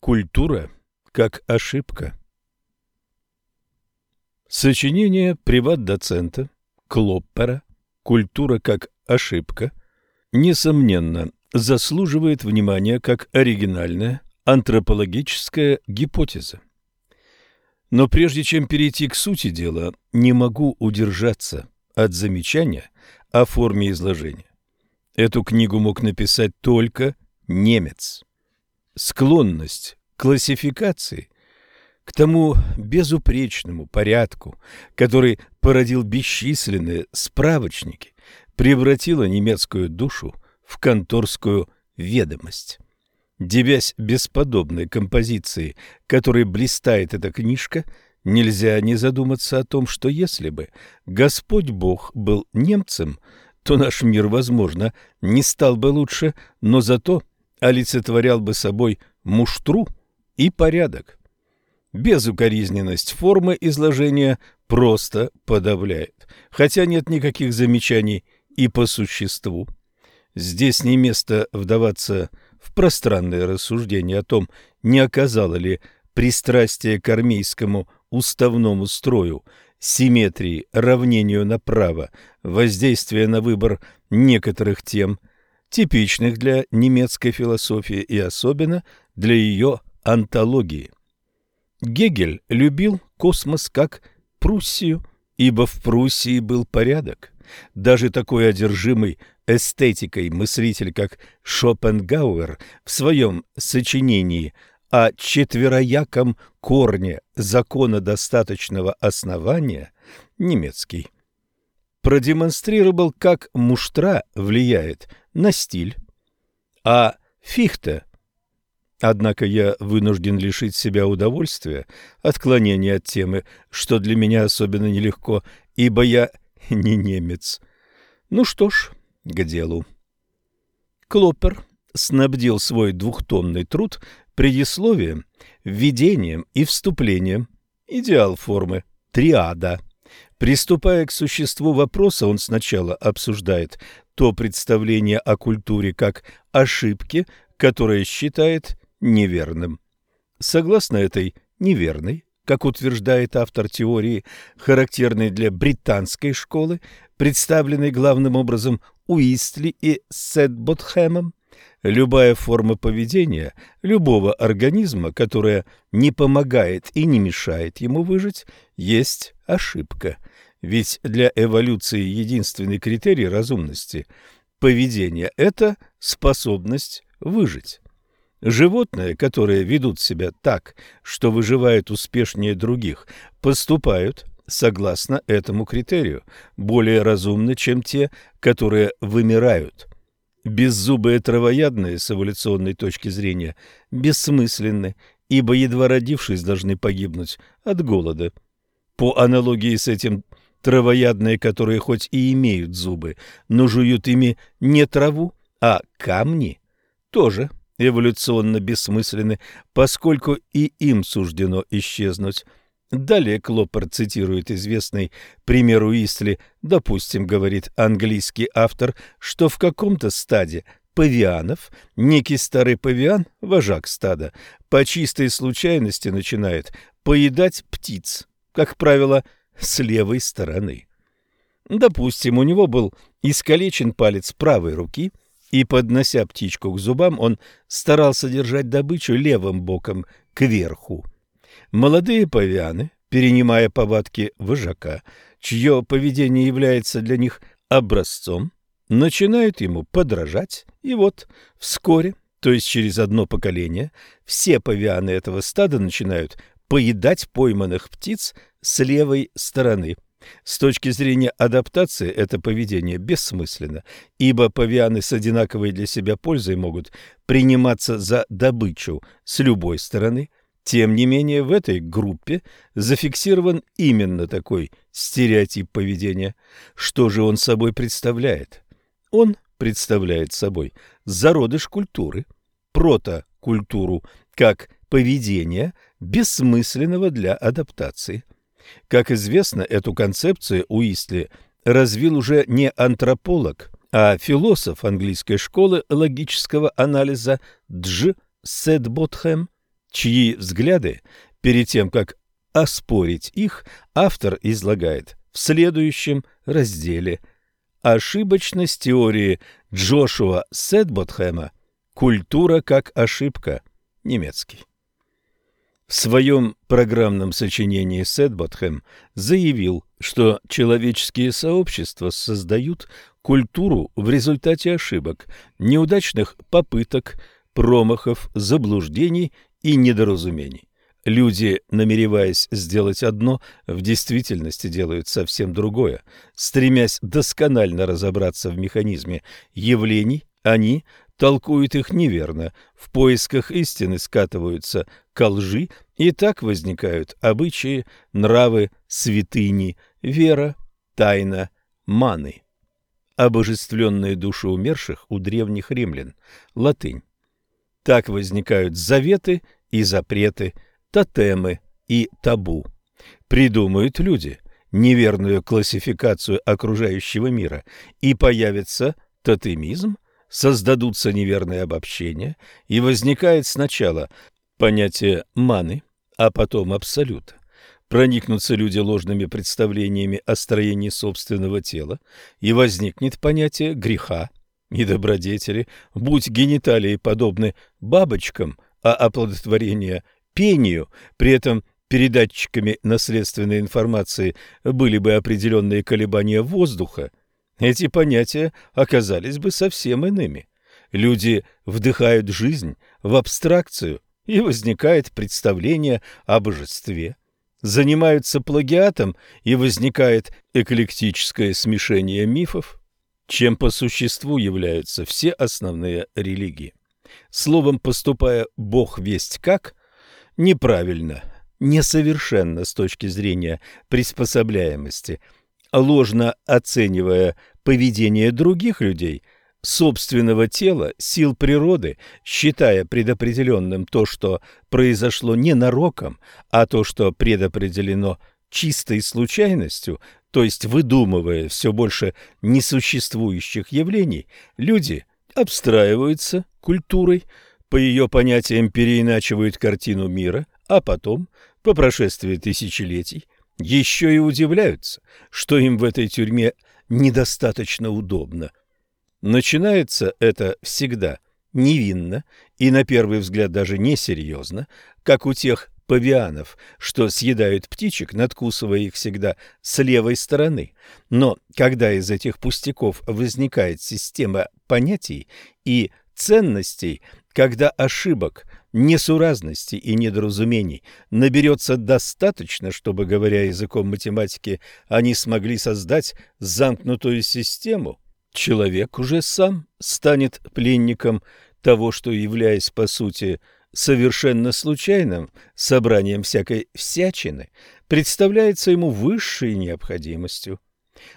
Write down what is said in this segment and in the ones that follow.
Культура как ошибка. Сочинение приват-доцента Клоппера «Культура как ошибка» несомненно заслуживает внимания как оригинальная антропологическая гипотеза. Но прежде чем перейти к сути дела, не могу удержаться от замечания о форме изложения. Эту книгу мог написать только немец. Склонность к классификации, к тому безупречному порядку, который породил бесчисленные справочники, превратила немецкую душу в конторскую ведомость. Девясь бесподобной композиции, которой блистает эта книжка, нельзя не задуматься о том, что если бы Господь Бог был немцем, то наш мир, возможно, не стал бы лучше, но зато олицетворял бы собой муштру и порядок. Безукоризненность формы изложения просто подавляет, хотя нет никаких замечаний и по существу. Здесь не место вдаваться в пространное рассуждение о том, не оказало ли пристрастие к армейскому уставному строю, симметрии, равнению на право, воздействие на выбор некоторых тем, типичных для немецкой философии и особенно для ее антологии. Гегель любил космос как Пруссию, ибо в Пруссии был порядок. Даже такой одержимый эстетикой мыслитель, как Шопенгауэр в своем сочинении о четверояком корне закона достаточного основания, немецкий, продемонстрировал, как муштра влияет на стиль, а Фихте Однако я вынужден лишить себя удовольствия отклонения от темы, что для меня особенно нелегко, ибо я не немец. Ну что ж, к делу. Клоппер снабдил свой двухтомный труд предисловием, введением и вступлением. Идеал формы – триада. Приступая к существу вопроса, он сначала обсуждает то представление о культуре как ошибки, которое считает неверным. Согласно этой неверной, как утверждает автор теории, характерной для британской школы, представленной главным образом Уистли и Сетботхэмом, любая форма поведения любого организма, которая не помогает и не мешает ему выжить, есть ошибка. Ведь для эволюции единственный критерий разумности поведения – это способность выжить. Животные, которые ведут себя так, что выживают успешнее других, поступают согласно этому критерию, более разумны, чем те, которые вымирают. Беззубые травоядные с эволюционной точки зрения бессмысленны, ибо едва родившись должны погибнуть от голода. По аналогии с этим травоядные, которые хоть и имеют зубы, но жуют ими не траву, а камни, тоже эволюционно бессмысленны, поскольку и им суждено исчезнуть. Далее Клоппер цитирует известный пример Уистли, допустим, говорит английский автор, что в каком-то стаде павианов некий старый павиан, вожак стада, по чистой случайности начинает поедать птиц, как правило, с левой стороны. Допустим, у него был искалечен палец правой руки – и, поднося птичку к зубам, он старался держать добычу левым боком кверху. Молодые павианы, перенимая повадки вожака, чье поведение является для них образцом, начинают ему подражать, и вот вскоре, то есть через одно поколение, все павианы этого стада начинают поедать пойманных птиц с левой стороны – с точки зрения адаптации это поведение бессмысленно, ибо павианы с одинаковой для себя пользой могут приниматься за добычу с любой стороны. Тем не менее, в этой группе зафиксирован именно такой стереотип поведения. Что же он собой представляет? Он представляет собой зародыш культуры, протокультуру, как поведение бессмысленного для адаптации – как известно, эту концепцию Уистли развил уже не антрополог, а философ английской школы логического анализа Дж. Седботхэм чьи взгляды, перед тем, как оспорить их, автор излагает в следующем разделе «Ошибочность теории Джошуа Седботхэма. Культура как ошибка. Немецкий». В своем программном сочинении Седботхэм заявил, что человеческие сообщества создают культуру в результате ошибок, неудачных попыток, промахов, заблуждений и недоразумений. Люди, намереваясь сделать одно, в действительности делают совсем другое. Стремясь досконально разобраться в механизме явлений, они толкуют их неверно, в поисках истины скатываются ко лжи, и так возникают обычаи, нравы, святыни, вера, тайна, маны. Обожествленные души умерших у древних римлян. Латынь. Так возникают заветы и запреты, тотемы и табу. Придумают люди неверную классификацию окружающего мира, и появится тотемизм – создадутся неверные обобщения, и возникает сначала понятие маны, а потом абсолюта. Проникнутся люди ложными представлениями о строении собственного тела, и возникнет понятие греха и добродетели, будь гениталии подобны бабочкам, а оплодотворение – пению, при этом передатчиками наследственной информации были бы определенные колебания воздуха, эти понятия оказались бы совсем иными. Люди вдыхают жизнь в абстракцию, и возникает представление о божестве. Занимаются плагиатом, и возникает эклектическое смешение мифов, чем по существу являются все основные религии. Словом, поступая «Бог весть как», неправильно, несовершенно с точки зрения приспособляемости – ложно оценивая поведение других людей, собственного тела, сил природы, считая предопределенным то, что произошло не нароком, а то, что предопределено чистой случайностью, то есть выдумывая все больше несуществующих явлений, люди обстраиваются культурой, по ее понятиям переиначивают картину мира, а потом, по прошествии тысячелетий, еще и удивляются, что им в этой тюрьме недостаточно удобно. Начинается это всегда невинно и на первый взгляд даже несерьезно, как у тех павианов, что съедают птичек, надкусывая их всегда с левой стороны. Но когда из этих пустяков возникает система понятий и ценностей, когда ошибок несуразностей и недоразумений наберется достаточно, чтобы, говоря языком математики, они смогли создать замкнутую систему, человек уже сам станет пленником того, что, являясь по сути совершенно случайным собранием всякой всячины, представляется ему высшей необходимостью.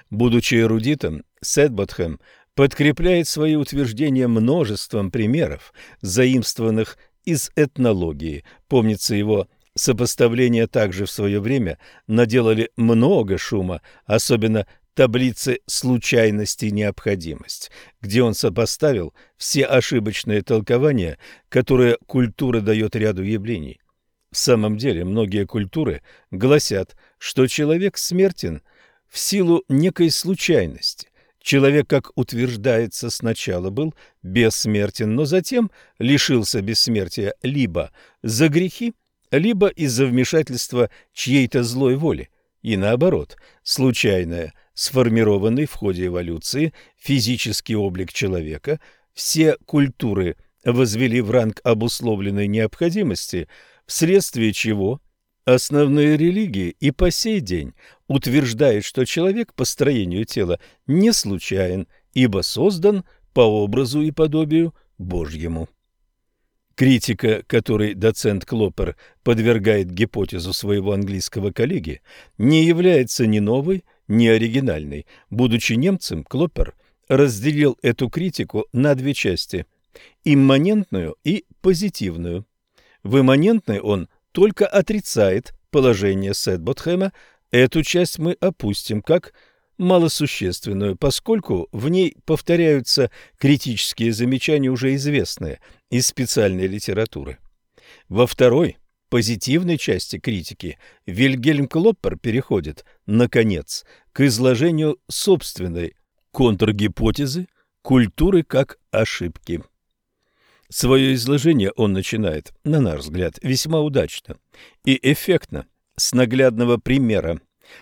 Будучи эрудитом, Сетботхэм подкрепляет свои утверждения множеством примеров, заимствованных из этнологии. Помнится его сопоставления также в свое время наделали много шума, особенно таблицы случайности и необходимость, где он сопоставил все ошибочные толкования, которые культура дает ряду явлений. В самом деле, многие культуры гласят, что человек смертен в силу некой случайности, Человек, как утверждается, сначала был бессмертен, но затем лишился бессмертия либо за грехи, либо из-за вмешательства чьей-то злой воли. И наоборот, случайное, сформированный в ходе эволюции физический облик человека, все культуры возвели в ранг обусловленной необходимости, вследствие чего Основные религии и по сей день утверждают, что человек по строению тела не случайен, ибо создан по образу и подобию Божьему. Критика, которой доцент Клоппер подвергает гипотезу своего английского коллеги, не является ни новой, ни оригинальной. Будучи немцем, Клоппер разделил эту критику на две части – имманентную и позитивную. В имманентной он только отрицает положение Сетботхэма, эту часть мы опустим как малосущественную, поскольку в ней повторяются критические замечания, уже известные из специальной литературы. Во второй, позитивной части критики Вильгельм Клоппер переходит, наконец, к изложению собственной контргипотезы культуры как ошибки. Свое изложение он начинает, на наш взгляд, весьма удачно и эффектно, с наглядного примера.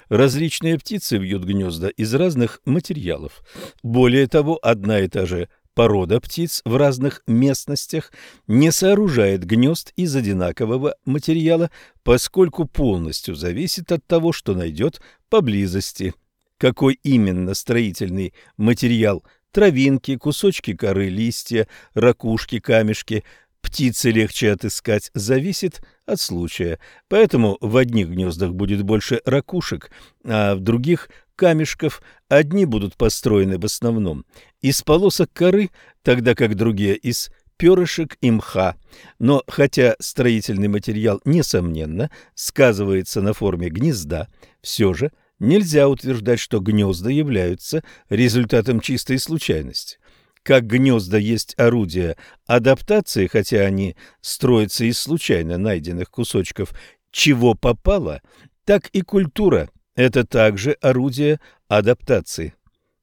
Различные птицы вьют гнезда из разных материалов. Более того, одна и та же порода птиц в разных местностях не сооружает гнезд из одинакового материала, поскольку полностью зависит от того, что найдет поблизости. Какой именно строительный материал – травинки, кусочки коры, листья, ракушки, камешки – птицы легче отыскать, зависит от случая. Поэтому в одних гнездах будет больше ракушек, а в других – камешков. Одни будут построены в основном из полосок коры, тогда как другие – из перышек и мха. Но хотя строительный материал, несомненно, сказывается на форме гнезда, все же нельзя утверждать, что гнезда являются результатом чистой случайности. Как гнезда есть орудия адаптации, хотя они строятся из случайно найденных кусочков чего попало, так и культура – это также орудие адаптации.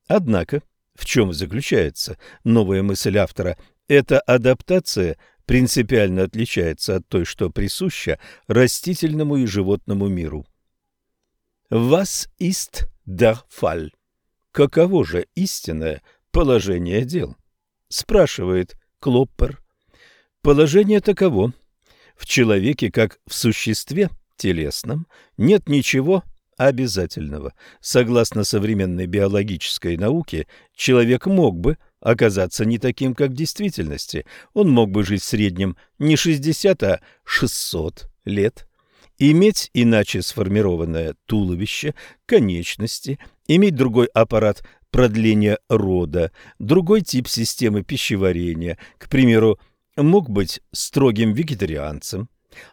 Однако, в чем заключается новая мысль автора? Эта адаптация принципиально отличается от той, что присуща растительному и животному миру. «Was ist der Fall?» Каково же истинное положение дел? Спрашивает Клоппер. Положение таково. В человеке, как в существе телесном, нет ничего обязательного. Согласно современной биологической науке, человек мог бы оказаться не таким, как в действительности. Он мог бы жить в среднем не 60, а 600 лет. Иметь иначе сформированное туловище, конечности, иметь другой аппарат продления рода, другой тип системы пищеварения, к примеру, мог быть строгим вегетарианцем,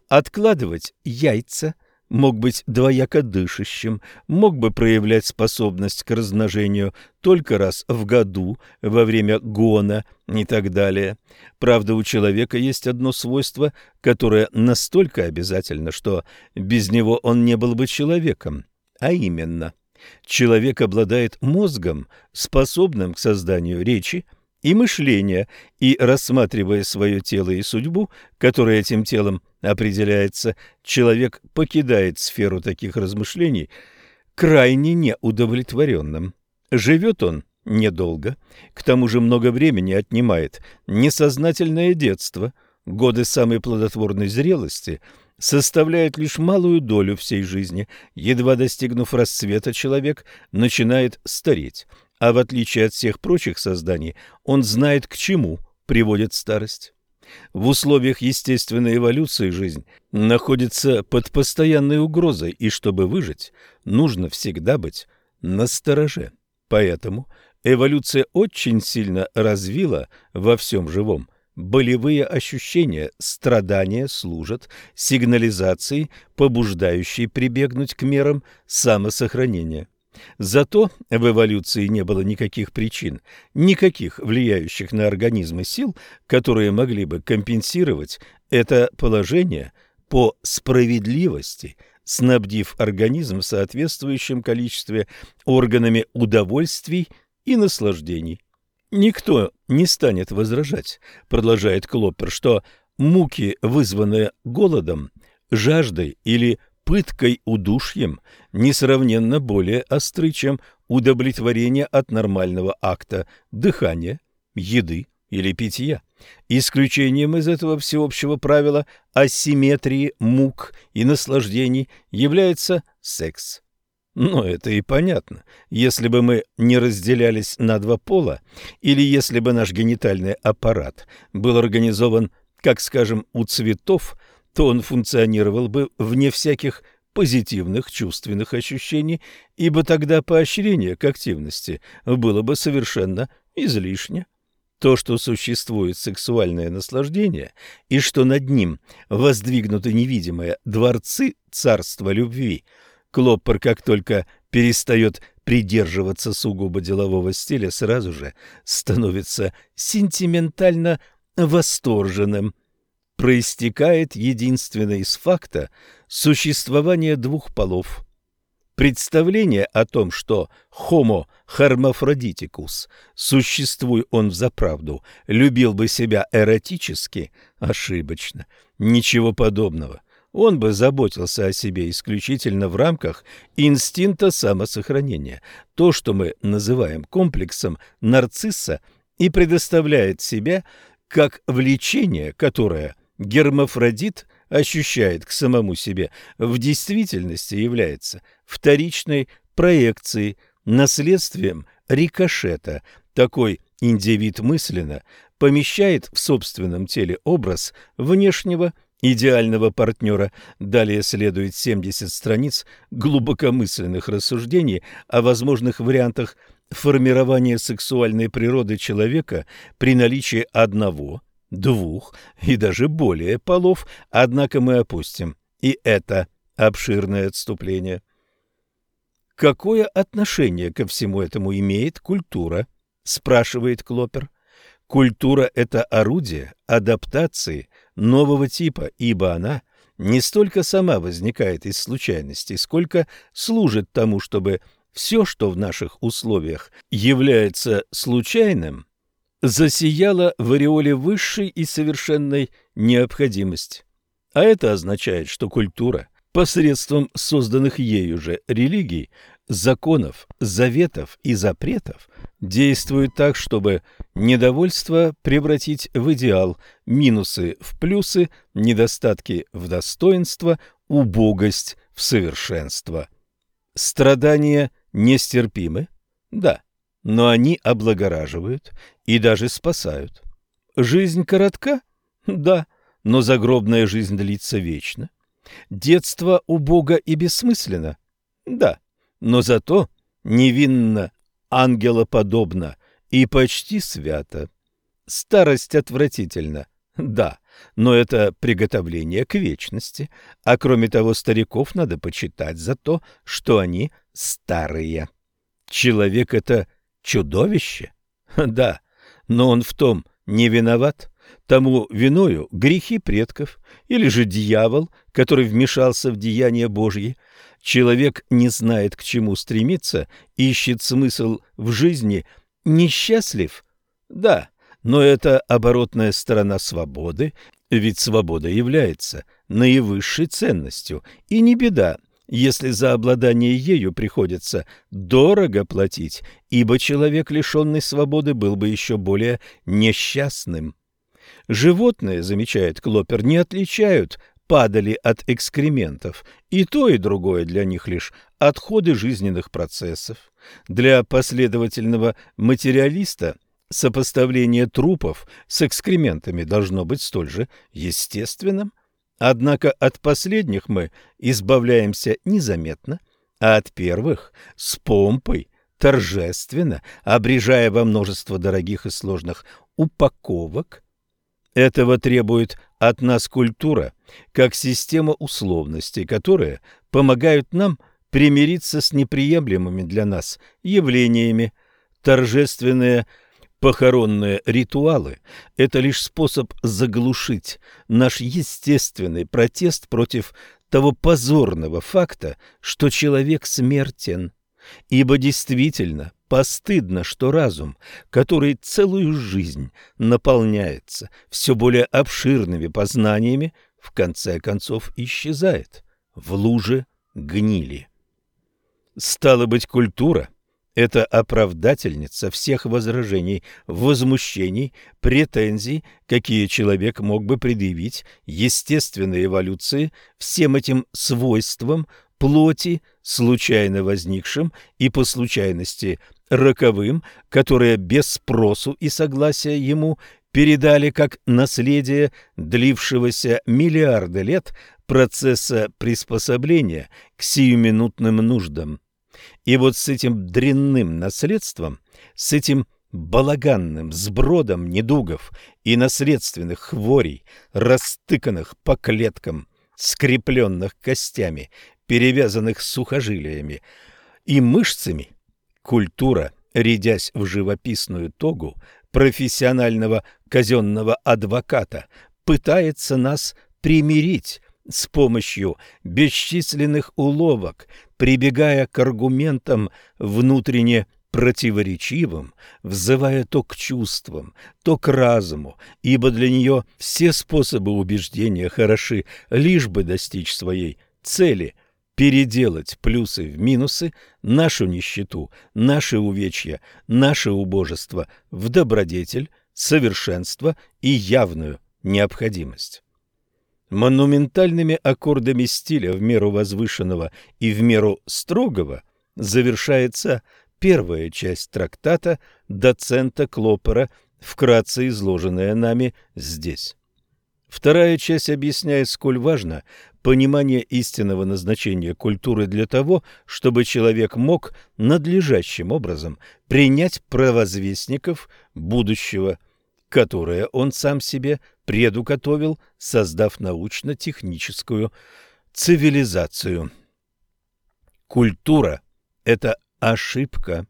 откладывать яйца, мог быть двояко дышащим, мог бы проявлять способность к размножению только раз в году, во время гона и так далее. Правда, у человека есть одно свойство, которое настолько обязательно, что без него он не был бы человеком, а именно – Человек обладает мозгом, способным к созданию речи и мышления, и, рассматривая свое тело и судьбу, которая этим телом определяется, человек покидает сферу таких размышлений крайне неудовлетворенным. Живет он недолго, к тому же много времени отнимает несознательное детство, годы самой плодотворной зрелости – составляет лишь малую долю всей жизни. Едва достигнув расцвета, человек начинает стареть, а в отличие от всех прочих созданий, он знает, к чему приводит старость. В условиях естественной эволюции жизнь находится под постоянной угрозой, и чтобы выжить, нужно всегда быть настороже. Поэтому эволюция очень сильно развила во всем живом Болевые ощущения, страдания служат сигнализацией, побуждающей прибегнуть к мерам самосохранения. Зато в эволюции не было никаких причин, никаких влияющих на организмы сил, которые могли бы компенсировать это положение по справедливости, снабдив организм в соответствующем количестве органами удовольствий и наслаждений. Никто не станет возражать, продолжает Клоппер, что муки, вызванные голодом, жаждой или пыткой удушьем, несравненно более остры, чем удовлетворение от нормального акта дыхания, еды или питья. Исключением из этого всеобщего правила асимметрии мук и наслаждений является секс. Но это и понятно. Если бы мы не разделялись на два пола, или если бы наш генитальный аппарат был организован, как, скажем, у цветов, то он функционировал бы вне всяких позитивных чувственных ощущений, ибо тогда поощрение к активности было бы совершенно излишне. То, что существует сексуальное наслаждение, и что над ним воздвигнуты невидимые дворцы царства любви – Клоппер, как только перестает придерживаться сугубо делового стиля, сразу же становится сентиментально восторженным. Проистекает единственно из факта существования двух полов. Представление о том, что Homo hermaphrodicus, существуя он взаправду, любил бы себя эротически, ошибочно. Ничего подобного. Он бы заботился о себе исключительно в рамках инстинкта самосохранения. То, что мы называем комплексом нарцисса, и предоставляет себя как влечение, которое гермафродит ощущает к самому себе, в действительности является вторичной проекцией, наследствием рикошета. Такой индивид мысленно помещает в собственном теле образ внешнего идеального партнера. Далее следует 70 страниц глубокомысленных рассуждений о возможных вариантах формирования сексуальной природы человека при наличии одного, двух и даже более полов, однако мы опустим и это обширное отступление. Какое отношение ко всему этому имеет культура? спрашивает Клопер. Культура – это орудие адаптации нового типа, ибо она не столько сама возникает из случайностей, сколько служит тому, чтобы все, что в наших условиях является случайным, засияло в ореоле высшей и совершенной необходимости. А это означает, что культура посредством созданных ею же религий, законов, заветов и запретов действует так, чтобы недовольство превратить в идеал, минусы в плюсы, недостатки в достоинство, убогость в совершенство. Страдания нестерпимы? Да, но они облагораживают и даже спасают. Жизнь коротка? Да, но загробная жизнь длится вечно. Детство убого и бессмысленно? Да, но зато невинно, ангелоподобно и почти свято. Старость отвратительна, да, но это приготовление к вечности, а кроме того стариков надо почитать за то, что они старые. Человек — это чудовище? Да, но он в том не виноват. Тому виною грехи предков, или же дьявол, который вмешался в деяния Божьи. Человек не знает, к чему стремиться, ищет смысл в жизни, несчастлив? Да, но это оборотная сторона свободы, ведь свобода является наивысшей ценностью, и не беда, если за обладание ею приходится дорого платить, ибо человек, лишенный свободы, был бы еще более несчастным. Животные, замечает Клопер, не отличают падали от экскрементов, и то и другое для них лишь отходы жизненных процессов. Для последовательного материалиста сопоставление трупов с экскрементами должно быть столь же естественным. Однако от последних мы избавляемся незаметно, а от первых – с помпой, торжественно, обрежая во множество дорогих и сложных упаковок. Этого требует от нас культура, как система условностей, которые помогают нам примириться с неприемлемыми для нас явлениями. Торжественные Похоронные ритуалы – это лишь способ заглушить наш естественный протест против того позорного факта, что человек смертен. Ибо действительно постыдно, что разум, который целую жизнь наполняется все более обширными познаниями, в конце концов исчезает в луже гнили. Стало быть, культура это оправдательница всех возражений, возмущений, претензий, какие человек мог бы предъявить естественной эволюции всем этим свойствам плоти, случайно возникшим и по случайности роковым, которые без спросу и согласия ему передали как наследие длившегося миллиарды лет процесса приспособления к сиюминутным нуждам. И вот с этим дрянным наследством, с этим балаганным сбродом недугов и наследственных хворей, растыканных по клеткам, скрепленных костями, перевязанных сухожилиями и мышцами, культура, рядясь в живописную тогу профессионального казенного адвоката, пытается нас примирить с помощью бесчисленных уловок, прибегая к аргументам внутренне противоречивым, взывая то к чувствам, то к разуму, ибо для нее все способы убеждения хороши, лишь бы достичь своей цели – переделать плюсы в минусы, нашу нищету, наши увечья, наше убожество в добродетель, совершенство и явную необходимость. Монументальными аккордами стиля в меру возвышенного и в меру строгого завершается первая часть трактата доцента Клопера, вкратце изложенная нами здесь. Вторая часть объясняет, сколь важно понимание истинного назначения культуры для того, чтобы человек мог надлежащим образом принять провозвестников будущего, которое он сам себе предуготовил, создав научно-техническую цивилизацию. Культура – это ошибка,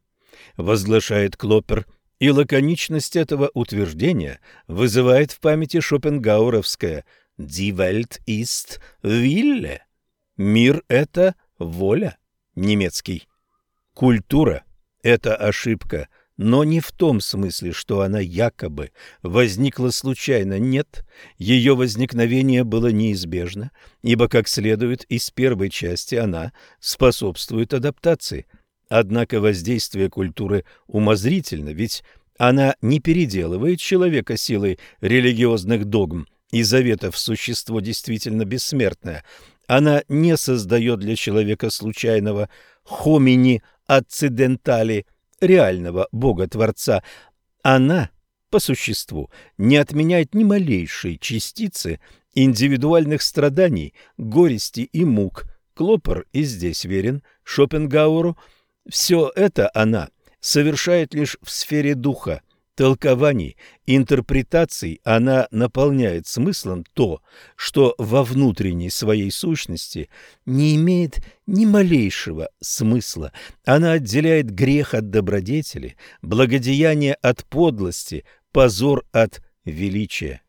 возглашает Клопер, и лаконичность этого утверждения вызывает в памяти шопенгауровское «Die Welt ist Wille» – «Мир – это воля» немецкий. Культура – это ошибка, но не в том смысле, что она якобы возникла случайно. Нет, ее возникновение было неизбежно, ибо, как следует из первой части, она способствует адаптации – Однако воздействие культуры умозрительно, ведь она не переделывает человека силой религиозных догм и заветов существо действительно бессмертное. Она не создает для человека случайного хомини ацидентали, реального Бога-творца. Она, по существу, не отменяет ни малейшей частицы индивидуальных страданий, горести и мук. Клопер и здесь верен Шопенгауру – все это она совершает лишь в сфере духа, толкований, интерпретаций она наполняет смыслом то, что во внутренней своей сущности не имеет ни малейшего смысла. Она отделяет грех от добродетели, благодеяние от подлости, позор от величия.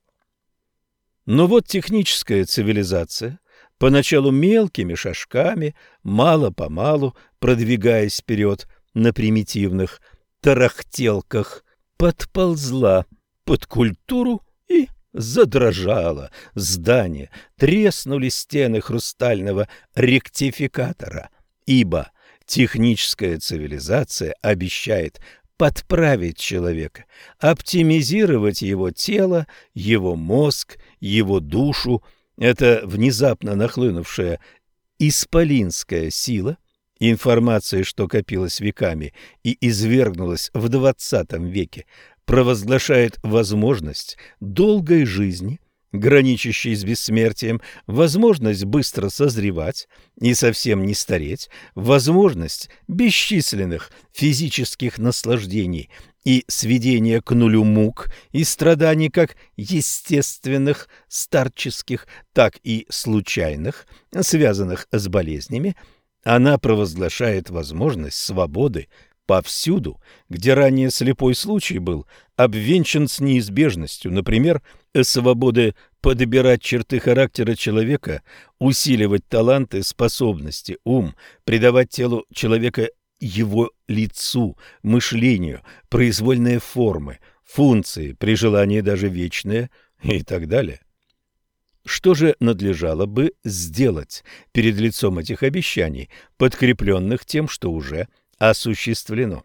Но вот техническая цивилизация поначалу мелкими шажками, мало-помалу продвигаясь вперед на примитивных тарахтелках, подползла под культуру и задрожала. Здание, треснули стены хрустального ректификатора, ибо техническая цивилизация обещает подправить человека, оптимизировать его тело, его мозг, его душу, эта внезапно нахлынувшая исполинская сила, информация, что копилась веками и извергнулась в двадцатом веке, провозглашает возможность долгой жизни, граничащей с бессмертием, возможность быстро созревать и совсем не стареть, возможность бесчисленных физических наслаждений и сведение к нулю мук и страданий как естественных, старческих, так и случайных, связанных с болезнями, она провозглашает возможность свободы повсюду, где ранее слепой случай был обвенчан с неизбежностью, например, свободы подбирать черты характера человека, усиливать таланты, способности, ум, придавать телу человека его лицу, мышлению, произвольные формы, функции, при желании даже вечные и так далее. Что же надлежало бы сделать перед лицом этих обещаний, подкрепленных тем, что уже осуществлено?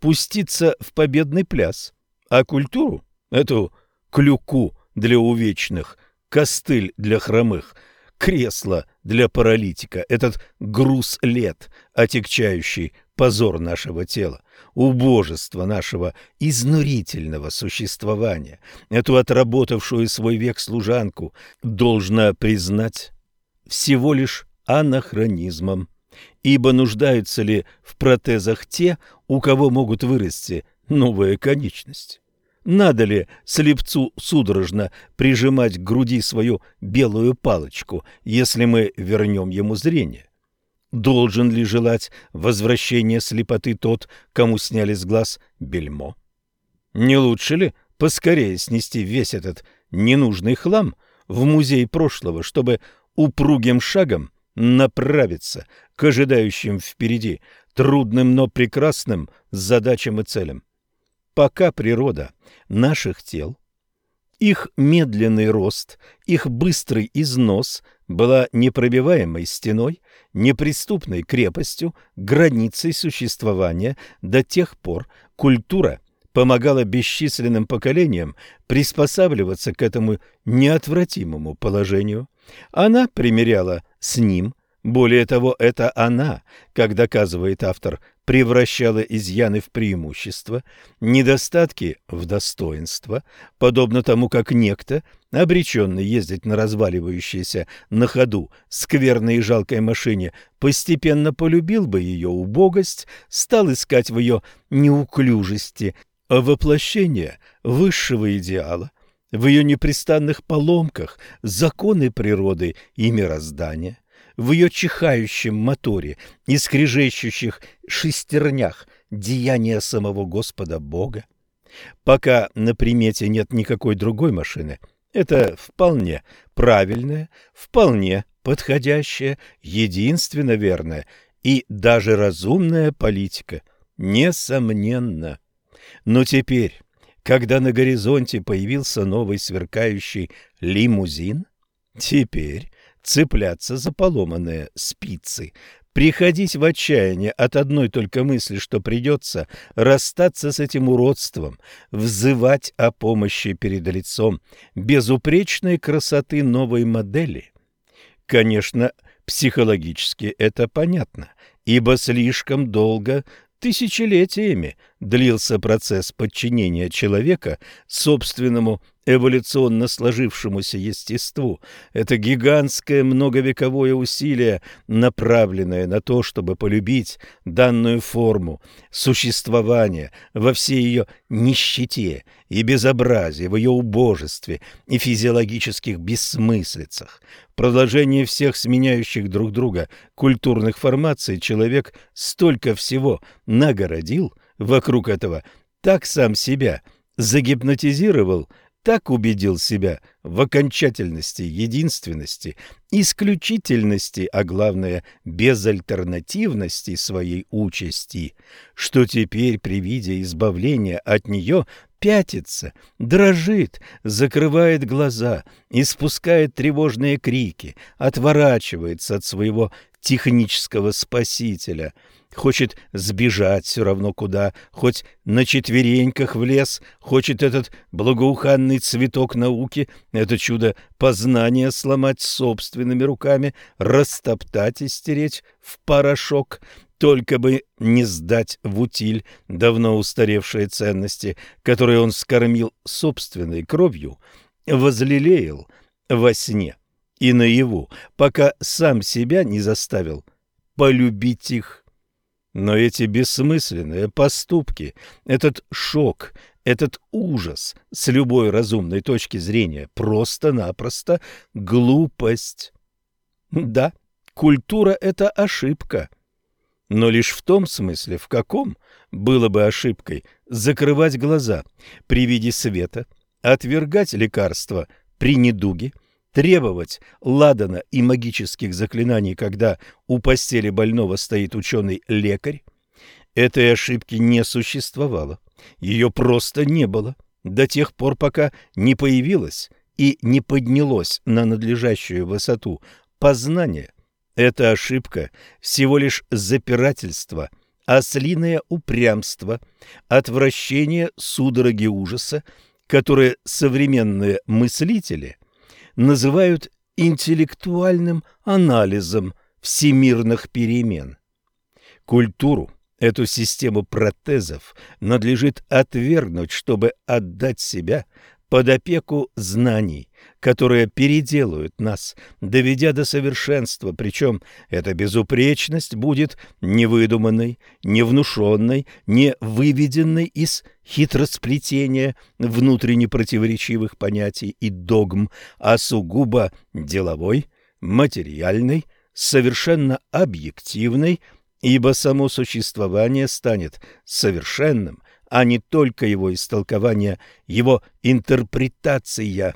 Пуститься в победный пляс, а культуру, эту клюку для увечных, костыль для хромых – кресло для паралитика, этот груз лет, отягчающий позор нашего тела, убожество нашего изнурительного существования, эту отработавшую свой век служанку, должна признать всего лишь анахронизмом. Ибо нуждаются ли в протезах те, у кого могут вырасти новые конечности? Надо ли слепцу судорожно прижимать к груди свою белую палочку, если мы вернем ему зрение? Должен ли желать возвращения слепоты тот, кому сняли с глаз бельмо? Не лучше ли поскорее снести весь этот ненужный хлам в музей прошлого, чтобы упругим шагом направиться к ожидающим впереди трудным, но прекрасным задачам и целям. Пока природа наших тел, их медленный рост, их быстрый износ была непробиваемой стеной, неприступной крепостью, границей существования до тех пор культура помогала бесчисленным поколениям приспосабливаться к этому неотвратимому положению. Она примеряла с ним более того, это она, как доказывает автор, превращала изъяны в преимущества, недостатки в достоинство, подобно тому, как некто, обреченный ездить на разваливающейся на ходу скверной и жалкой машине, постепенно полюбил бы ее убогость, стал искать в ее неуклюжести воплощение высшего идеала, в ее непрестанных поломках законы природы и мироздания в ее чихающем моторе и скрежещущих шестернях деяния самого Господа Бога. Пока на примете нет никакой другой машины, это вполне правильная, вполне подходящая, единственно верная и даже разумная политика, несомненно. Но теперь, когда на горизонте появился новый сверкающий лимузин, теперь цепляться за поломанные спицы, приходить в отчаяние от одной только мысли, что придется расстаться с этим уродством, взывать о помощи перед лицом безупречной красоты новой модели. Конечно, психологически это понятно, ибо слишком долго Тысячелетиями длился процесс подчинения человека собственному эволюционно сложившемуся естеству. Это гигантское многовековое усилие, направленное на то, чтобы полюбить данную форму существования во всей ее нищете и безобразии, в ее убожестве и физиологических бессмыслицах. В продолжении всех сменяющих друг друга культурных формаций человек столько всего нагородил вокруг этого, так сам себя загипнотизировал – так убедил себя в окончательности, единственности, исключительности, а главное, безальтернативности своей участи, что теперь при виде избавления от нее пятится, дрожит, закрывает глаза, испускает тревожные крики, отворачивается от своего технического спасителя – хочет сбежать все равно куда, хоть на четвереньках в лес, хочет этот благоуханный цветок науки, это чудо познания сломать собственными руками, растоптать и стереть в порошок, только бы не сдать в утиль давно устаревшие ценности, которые он скормил собственной кровью, возлелеял во сне и наяву, пока сам себя не заставил полюбить их. Но эти бессмысленные поступки, этот шок, этот ужас с любой разумной точки зрения просто-напросто глупость. Да, культура – это ошибка. Но лишь в том смысле, в каком было бы ошибкой закрывать глаза при виде света, отвергать лекарства при недуге – требовать ладана и магических заклинаний, когда у постели больного стоит ученый-лекарь, этой ошибки не существовало. Ее просто не было до тех пор, пока не появилось и не поднялось на надлежащую высоту познание. Эта ошибка всего лишь запирательство, ослиное упрямство, отвращение судороги ужаса, которые современные мыслители – называют интеллектуальным анализом всемирных перемен. Культуру, эту систему протезов, надлежит отвергнуть, чтобы отдать себя под опеку знаний, которые переделают нас, доведя до совершенства, причем эта безупречность будет не выдуманной, не внушенной, не выведенной из хитросплетения внутренне противоречивых понятий и догм, а сугубо деловой, материальной, совершенно объективной, ибо само существование станет совершенным, а не только его истолкование, его интерпретация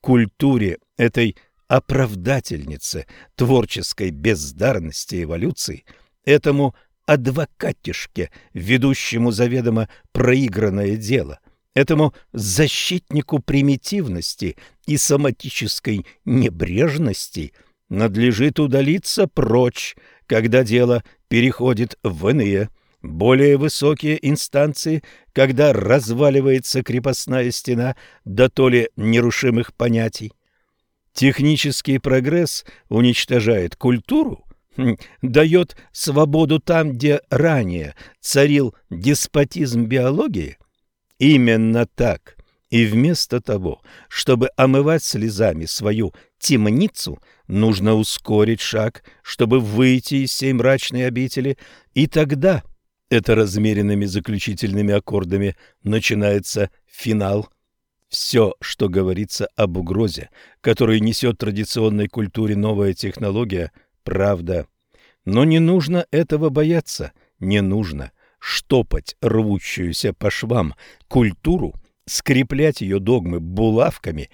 культуре этой оправдательнице творческой бездарности эволюции, этому адвокатишке, ведущему заведомо проигранное дело, этому защитнику примитивности и соматической небрежности надлежит удалиться прочь, когда дело переходит в иные, более высокие инстанции, когда разваливается крепостная стена до то ли нерушимых понятий. Технический прогресс уничтожает культуру, Хм, дает свободу там, где ранее царил деспотизм биологии? Именно так. И вместо того, чтобы омывать слезами свою темницу, нужно ускорить шаг, чтобы выйти из сей мрачной обители, и тогда, это размеренными заключительными аккордами, начинается финал. Все, что говорится об угрозе, которую несет традиционной культуре новая технология – правда. Но не нужно этого бояться, не нужно штопать рвущуюся по швам культуру, скреплять ее догмы булавками,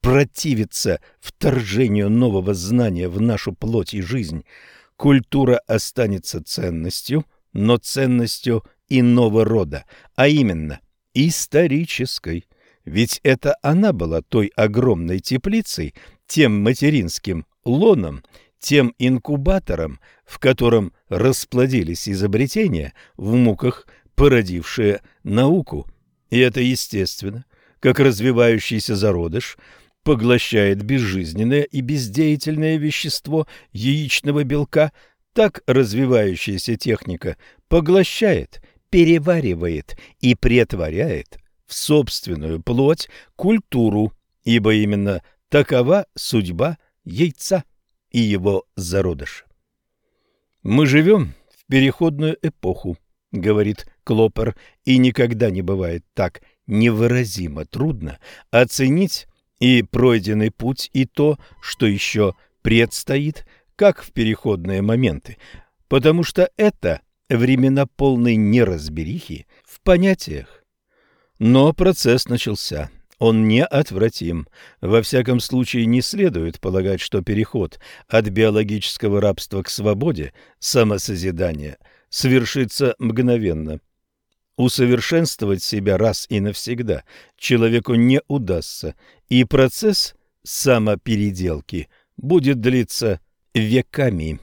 противиться вторжению нового знания в нашу плоть и жизнь. Культура останется ценностью, но ценностью иного рода, а именно исторической. Ведь это она была той огромной теплицей, тем материнским лоном, тем инкубатором, в котором расплодились изобретения, в муках породившие науку. И это естественно, как развивающийся зародыш поглощает безжизненное и бездеятельное вещество яичного белка, так развивающаяся техника поглощает, переваривает и претворяет в собственную плоть культуру, ибо именно такова судьба яйца и его зародыша. «Мы живем в переходную эпоху», — говорит Клопер, «и никогда не бывает так невыразимо трудно оценить и пройденный путь, и то, что еще предстоит, как в переходные моменты, потому что это времена полной неразберихи в понятиях. Но процесс начался он неотвратим. Во всяком случае, не следует полагать, что переход от биологического рабства к свободе, самосозидания, совершится мгновенно. Усовершенствовать себя раз и навсегда человеку не удастся, и процесс самопеределки будет длиться веками.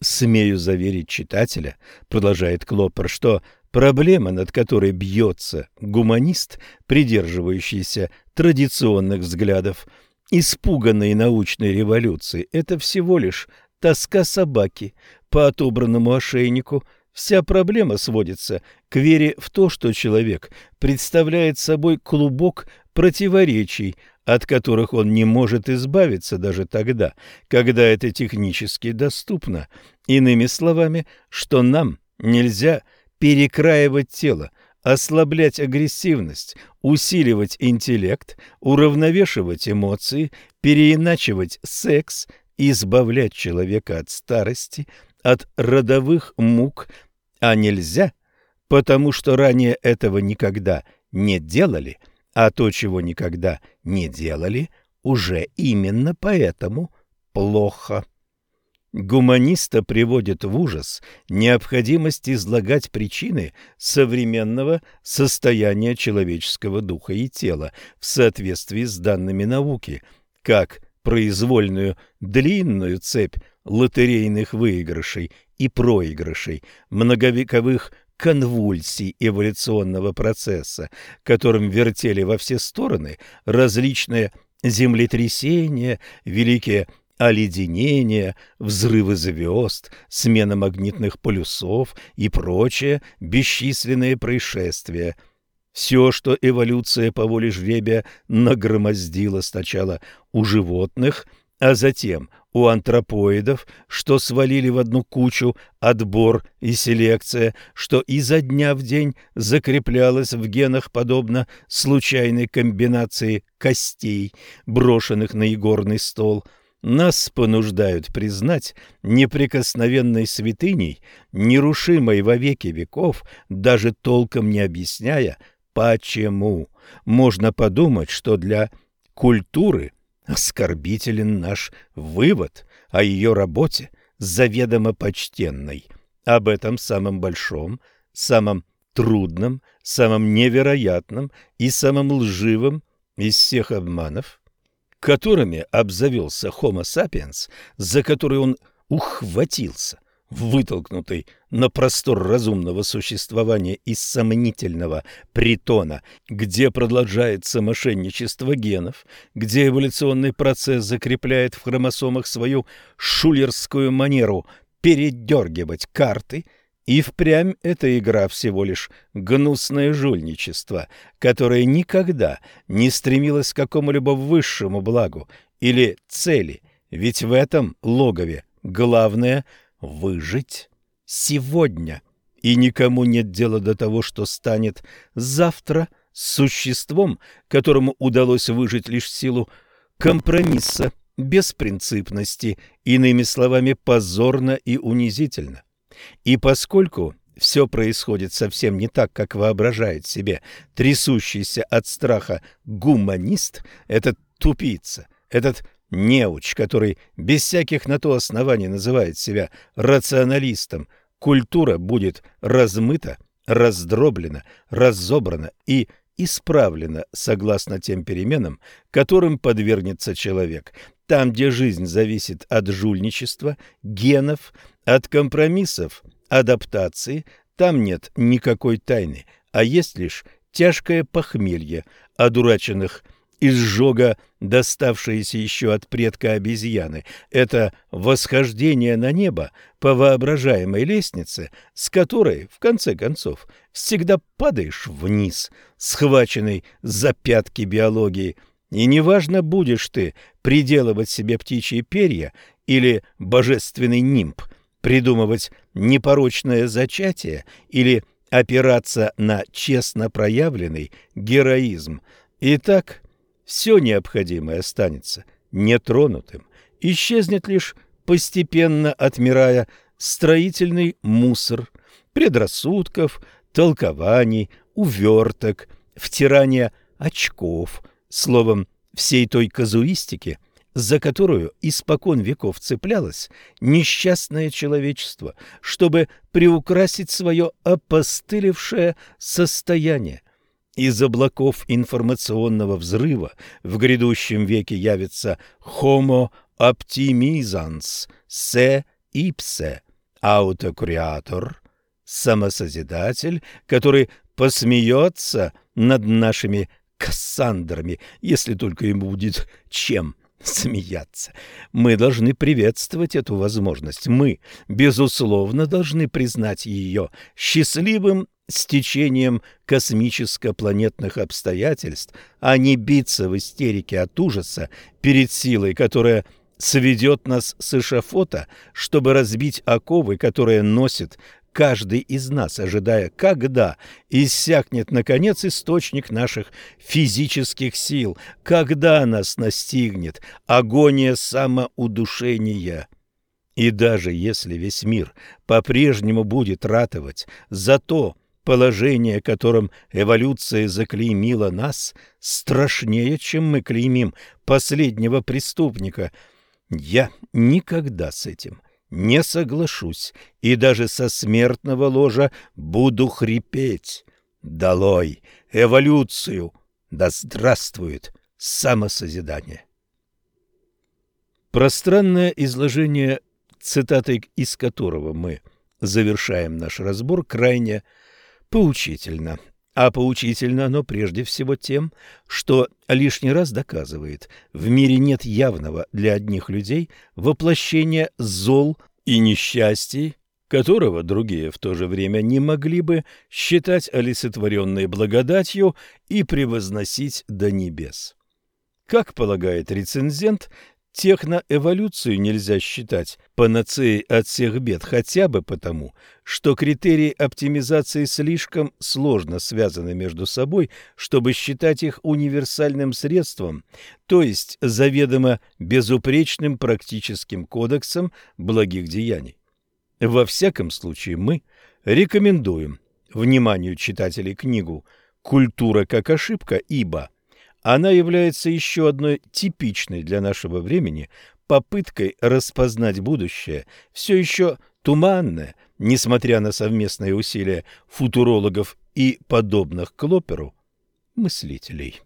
«Смею заверить читателя», — продолжает Клоппер, — «что Проблема, над которой бьется гуманист, придерживающийся традиционных взглядов, испуганной научной революции, это всего лишь тоска собаки по отобранному ошейнику. Вся проблема сводится к вере в то, что человек представляет собой клубок противоречий, от которых он не может избавиться даже тогда, когда это технически доступно. Иными словами, что нам нельзя – перекраивать тело, ослаблять агрессивность, усиливать интеллект, уравновешивать эмоции, переиначивать секс, избавлять человека от старости, от родовых мук, а нельзя, потому что ранее этого никогда не делали, а то, чего никогда не делали, уже именно поэтому плохо. Гуманиста приводит в ужас необходимость излагать причины современного состояния человеческого духа и тела в соответствии с данными науки, как произвольную длинную цепь лотерейных выигрышей и проигрышей, многовековых конвульсий эволюционного процесса, которым вертели во все стороны различные землетрясения, великие оледенение, взрывы звезд, смена магнитных полюсов и прочие бесчисленные происшествия. Все, что эволюция по воле жребия нагромоздила сначала у животных, а затем у антропоидов, что свалили в одну кучу отбор и селекция, что изо дня в день закреплялось в генах подобно случайной комбинации костей, брошенных на игорный стол – нас понуждают признать неприкосновенной святыней, нерушимой во веки веков, даже толком не объясняя, почему. Можно подумать, что для культуры оскорбителен наш вывод о ее работе, заведомо почтенной, об этом самом большом, самом трудном, самом невероятном и самом лживом из всех обманов, которыми обзавелся Homo sapiens, за который он ухватился, вытолкнутый на простор разумного существования из сомнительного притона, где продолжается мошенничество генов, где эволюционный процесс закрепляет в хромосомах свою шулерскую манеру передергивать карты – и впрямь эта игра всего лишь гнусное жульничество, которое никогда не стремилось к какому-либо высшему благу или цели, ведь в этом логове главное — выжить сегодня. И никому нет дела до того, что станет завтра существом, которому удалось выжить лишь в силу компромисса, беспринципности, иными словами, позорно и унизительно. И поскольку все происходит совсем не так, как воображает себе трясущийся от страха гуманист, этот тупица, этот неуч, который без всяких на то оснований называет себя рационалистом, культура будет размыта, раздроблена, разобрана и исправлена согласно тем переменам, которым подвергнется человек. Там, где жизнь зависит от жульничества, генов, от компромиссов, адаптации там нет никакой тайны, а есть лишь тяжкое похмелье одураченных изжога, доставшееся еще от предка обезьяны. Это восхождение на небо по воображаемой лестнице, с которой, в конце концов, всегда падаешь вниз, схваченный за пятки биологии. И неважно, будешь ты приделывать себе птичьи перья или божественный нимб – придумывать непорочное зачатие или опираться на честно проявленный героизм. Итак, все необходимое останется нетронутым, исчезнет лишь постепенно отмирая строительный мусор предрассудков, толкований, уверток, втирания очков, словом, всей той казуистики – за которую испокон веков цеплялось несчастное человечество, чтобы приукрасить свое опостылевшее состояние. Из облаков информационного взрыва в грядущем веке явится Homo optimisans se ipse, аутокреатор, самосозидатель, который посмеется над нашими Кассандрами, если только ему будет чем смеяться. Мы должны приветствовать эту возможность. Мы, безусловно, должны признать ее счастливым стечением космическо-планетных обстоятельств, а не биться в истерике от ужаса перед силой, которая сведет нас с эшафота, чтобы разбить оковы, которые носит каждый из нас, ожидая, когда иссякнет, наконец, источник наших физических сил, когда нас настигнет агония самоудушения. И даже если весь мир по-прежнему будет ратовать за то, положение, которым эволюция заклеймила нас, страшнее, чем мы клеймим последнего преступника. Я никогда с этим не соглашусь и даже со смертного ложа буду хрипеть. Долой эволюцию! Да здравствует самосозидание! Пространное изложение, цитатой из которого мы завершаем наш разбор, крайне поучительно. А поучительно оно прежде всего тем, что лишний раз доказывает, в мире нет явного для одних людей воплощения зол и несчастий, которого другие в то же время не могли бы считать олицетворенной благодатью и превозносить до небес. Как полагает рецензент, Техноэволюцию нельзя считать панацеей от всех бед, хотя бы потому, что критерии оптимизации слишком сложно связаны между собой, чтобы считать их универсальным средством, то есть заведомо безупречным практическим кодексом благих деяний. Во всяком случае, мы рекомендуем вниманию читателей книгу «Культура как ошибка», ибо – Она является еще одной типичной для нашего времени попыткой распознать будущее, все еще туманное, несмотря на совместные усилия футурологов и подобных Клоперу мыслителей.